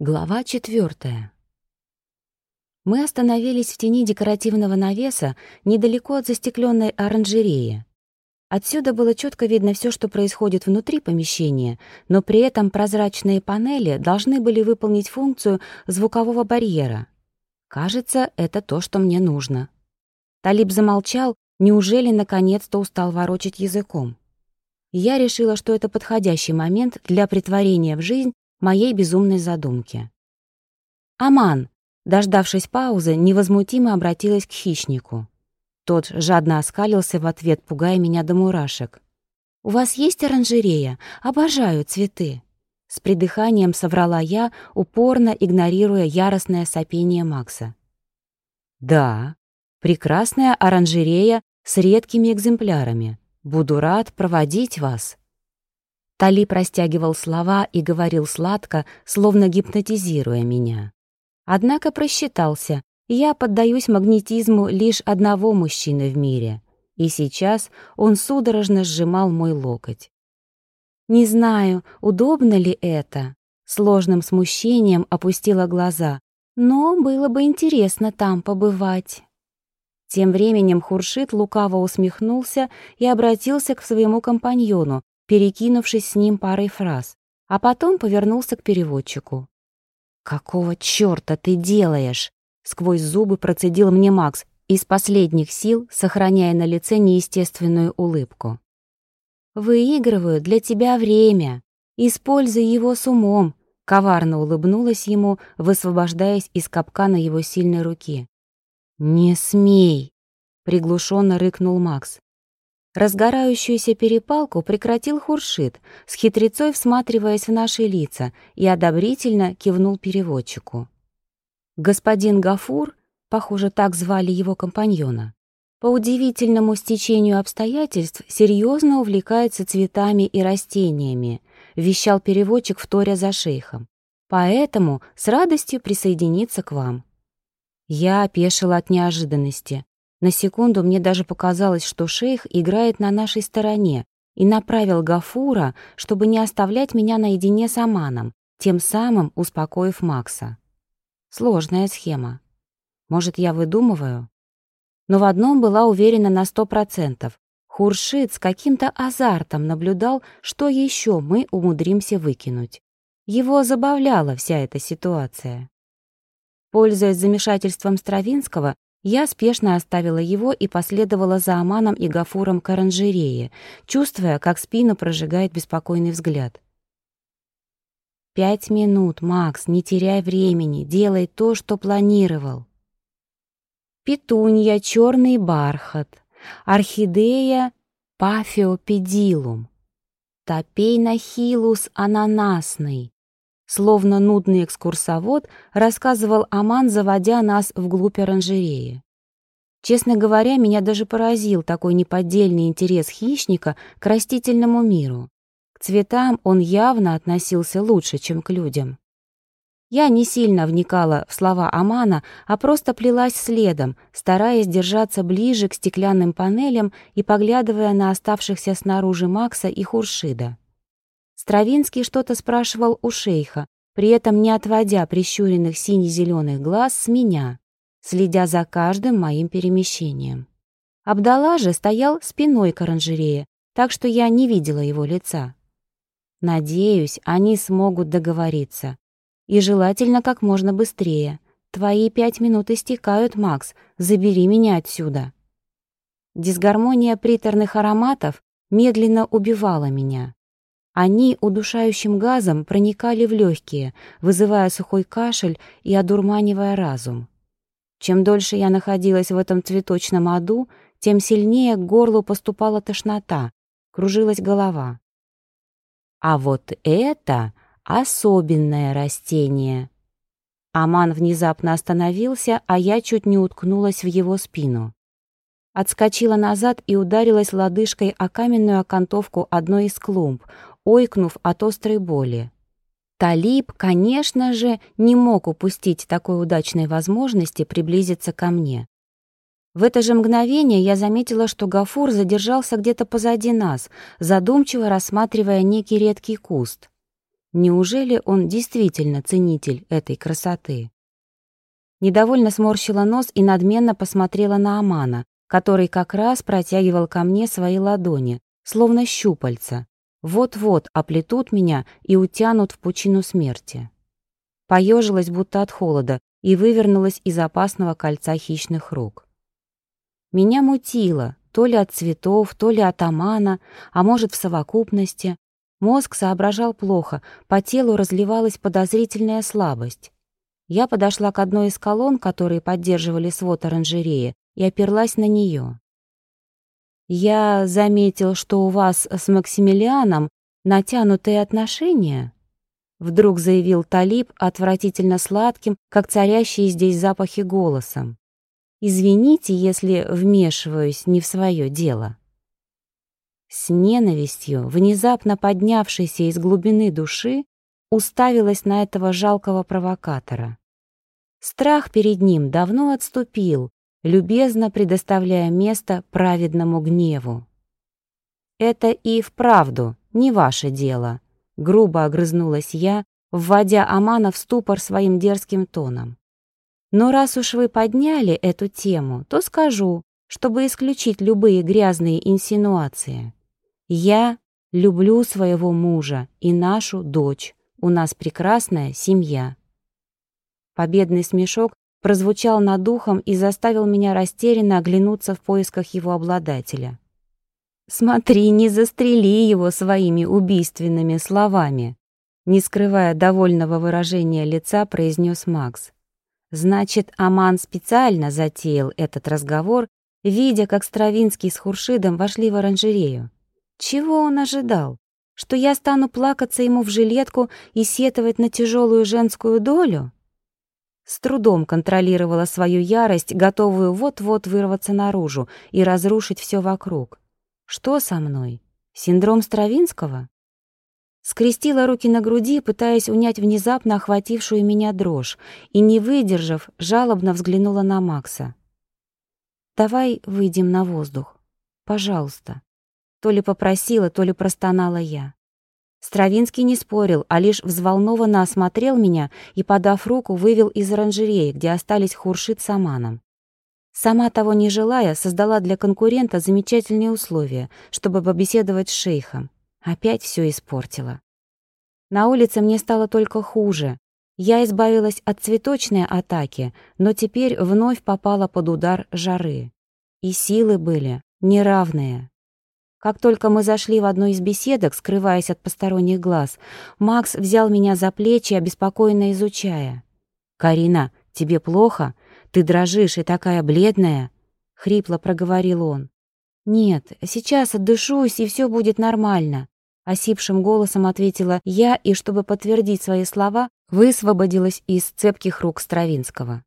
Глава четвертая. Мы остановились в тени декоративного навеса недалеко от застекленной оранжереи. Отсюда было четко видно все, что происходит внутри помещения, но при этом прозрачные панели должны были выполнить функцию звукового барьера. Кажется, это то, что мне нужно. Талиб замолчал, неужели наконец-то устал ворочать языком? Я решила, что это подходящий момент для притворения в жизнь моей безумной задумки. «Аман!» Дождавшись паузы, невозмутимо обратилась к хищнику. Тот жадно оскалился в ответ, пугая меня до мурашек. «У вас есть оранжерея? Обожаю цветы!» С придыханием соврала я, упорно игнорируя яростное сопение Макса. «Да, прекрасная оранжерея с редкими экземплярами. Буду рад проводить вас». Тали простягивал слова и говорил сладко, словно гипнотизируя меня. Однако просчитался. Я поддаюсь магнетизму лишь одного мужчины в мире. И сейчас он судорожно сжимал мой локоть. Не знаю, удобно ли это. Сложным смущением опустила глаза. Но было бы интересно там побывать. Тем временем Хуршит лукаво усмехнулся и обратился к своему компаньону, перекинувшись с ним парой фраз, а потом повернулся к переводчику. «Какого чёрта ты делаешь?» — сквозь зубы процедил мне Макс, из последних сил сохраняя на лице неестественную улыбку. «Выигрываю для тебя время. Используй его с умом», — коварно улыбнулась ему, высвобождаясь из капкана его сильной руки. «Не смей!» — приглушенно рыкнул Макс. Разгорающуюся перепалку прекратил Хуршит, с хитрецой всматриваясь в наши лица, и одобрительно кивнул переводчику. Господин Гафур, похоже, так звали его компаньона, по удивительному стечению обстоятельств серьезно увлекается цветами и растениями, вещал переводчик вторя за шейхом. Поэтому с радостью присоединиться к вам. Я опешила от неожиданности. На секунду мне даже показалось, что шейх играет на нашей стороне и направил Гафура, чтобы не оставлять меня наедине с Аманом, тем самым успокоив Макса. Сложная схема. Может, я выдумываю? Но в одном была уверена на сто процентов. Хуршит с каким-то азартом наблюдал, что еще мы умудримся выкинуть. Его забавляла вся эта ситуация. Пользуясь замешательством Стравинского, я спешно оставила его и последовала за Аманом и Гафуром к оранжерее, чувствуя, как спину прожигает беспокойный взгляд. «Пять минут, Макс, не теряй времени, делай то, что планировал». Петунья, черный бархат, орхидея пафиопедилум, топейнахилус ананасный, Словно нудный экскурсовод рассказывал Аман, заводя нас вглубь оранжереи. Честно говоря, меня даже поразил такой неподдельный интерес хищника к растительному миру. К цветам он явно относился лучше, чем к людям. Я не сильно вникала в слова Амана, а просто плелась следом, стараясь держаться ближе к стеклянным панелям и поглядывая на оставшихся снаружи Макса и Хуршида. Стравинский что-то спрашивал у шейха, при этом не отводя прищуренных сине-зеленых глаз с меня, следя за каждым моим перемещением. Абдалла же стоял спиной к оранжерее, так что я не видела его лица. Надеюсь, они смогут договориться. И желательно как можно быстрее. Твои пять минут истекают, Макс. Забери меня отсюда. Дисгармония приторных ароматов медленно убивала меня. Они удушающим газом проникали в легкие, вызывая сухой кашель и одурманивая разум. Чем дольше я находилась в этом цветочном аду, тем сильнее к горлу поступала тошнота, кружилась голова. А вот это особенное растение. Аман внезапно остановился, а я чуть не уткнулась в его спину. Отскочила назад и ударилась лодыжкой о каменную окантовку одной из клумб, ойкнув от острой боли. Талиб, конечно же, не мог упустить такой удачной возможности приблизиться ко мне. В это же мгновение я заметила, что Гафур задержался где-то позади нас, задумчиво рассматривая некий редкий куст. Неужели он действительно ценитель этой красоты? Недовольно сморщила нос и надменно посмотрела на Амана, который как раз протягивал ко мне свои ладони, словно щупальца. Вот-вот оплетут меня и утянут в пучину смерти. Поежилась будто от холода и вывернулась из опасного кольца хищных рук. Меня мутило, то ли от цветов, то ли от Амана, а может, в совокупности. Мозг соображал плохо, по телу разливалась подозрительная слабость. Я подошла к одной из колонн, которые поддерживали свод оранжереи, и оперлась на нее. «Я заметил, что у вас с Максимилианом натянутые отношения», вдруг заявил Талиб отвратительно сладким, как царящие здесь запахи голосом. «Извините, если вмешиваюсь не в свое дело». С ненавистью, внезапно поднявшейся из глубины души, уставилась на этого жалкого провокатора. Страх перед ним давно отступил, любезно предоставляя место праведному гневу. «Это и вправду не ваше дело», — грубо огрызнулась я, вводя Амана в ступор своим дерзким тоном. «Но раз уж вы подняли эту тему, то скажу, чтобы исключить любые грязные инсинуации. Я люблю своего мужа и нашу дочь, у нас прекрасная семья». Победный смешок прозвучал над духом и заставил меня растерянно оглянуться в поисках его обладателя. «Смотри, не застрели его своими убийственными словами», не скрывая довольного выражения лица, произнес Макс. «Значит, Аман специально затеял этот разговор, видя, как Стравинский с Хуршидом вошли в оранжерею. Чего он ожидал? что я стану плакаться ему в жилетку и сетовать на тяжелую женскую долю? С трудом контролировала свою ярость, готовую вот-вот вырваться наружу и разрушить все вокруг. Что со мной? Синдром Стравинского? Скрестила руки на груди, пытаясь унять внезапно охватившую меня дрожь, и, не выдержав, жалобно взглянула на Макса. «Давай выйдем на воздух. Пожалуйста». То ли попросила, то ли простонала я. Стравинский не спорил, а лишь взволнованно осмотрел меня и, подав руку, вывел из оранжереи, где остались Хуршит с Аманом. Сама того не желая, создала для конкурента замечательные условия, чтобы побеседовать с шейхом. Опять все испортила. На улице мне стало только хуже. Я избавилась от цветочной атаки, но теперь вновь попала под удар жары. И силы были неравные. Как только мы зашли в одну из беседок, скрываясь от посторонних глаз, Макс взял меня за плечи, обеспокоенно изучая. «Карина, тебе плохо? Ты дрожишь и такая бледная?» — хрипло проговорил он. «Нет, сейчас отдышусь, и все будет нормально», — осипшим голосом ответила я, и, чтобы подтвердить свои слова, высвободилась из цепких рук Стравинского.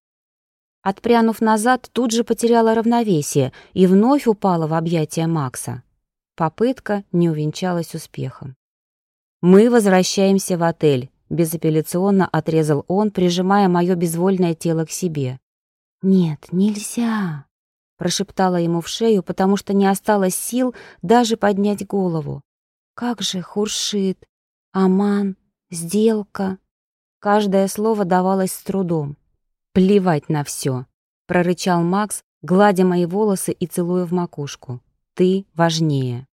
Отпрянув назад, тут же потеряла равновесие и вновь упала в объятия Макса. Попытка не увенчалась успехом. «Мы возвращаемся в отель», — безапелляционно отрезал он, прижимая мое безвольное тело к себе. «Нет, нельзя», — прошептала ему в шею, потому что не осталось сил даже поднять голову. «Как же Хуршит, Аман, сделка». Каждое слово давалось с трудом. «Плевать на все», — прорычал Макс, гладя мои волосы и целуя в макушку. «Ты важнее».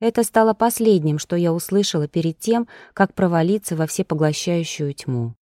Это стало последним, что я услышала перед тем, как провалиться во всепоглощающую тьму.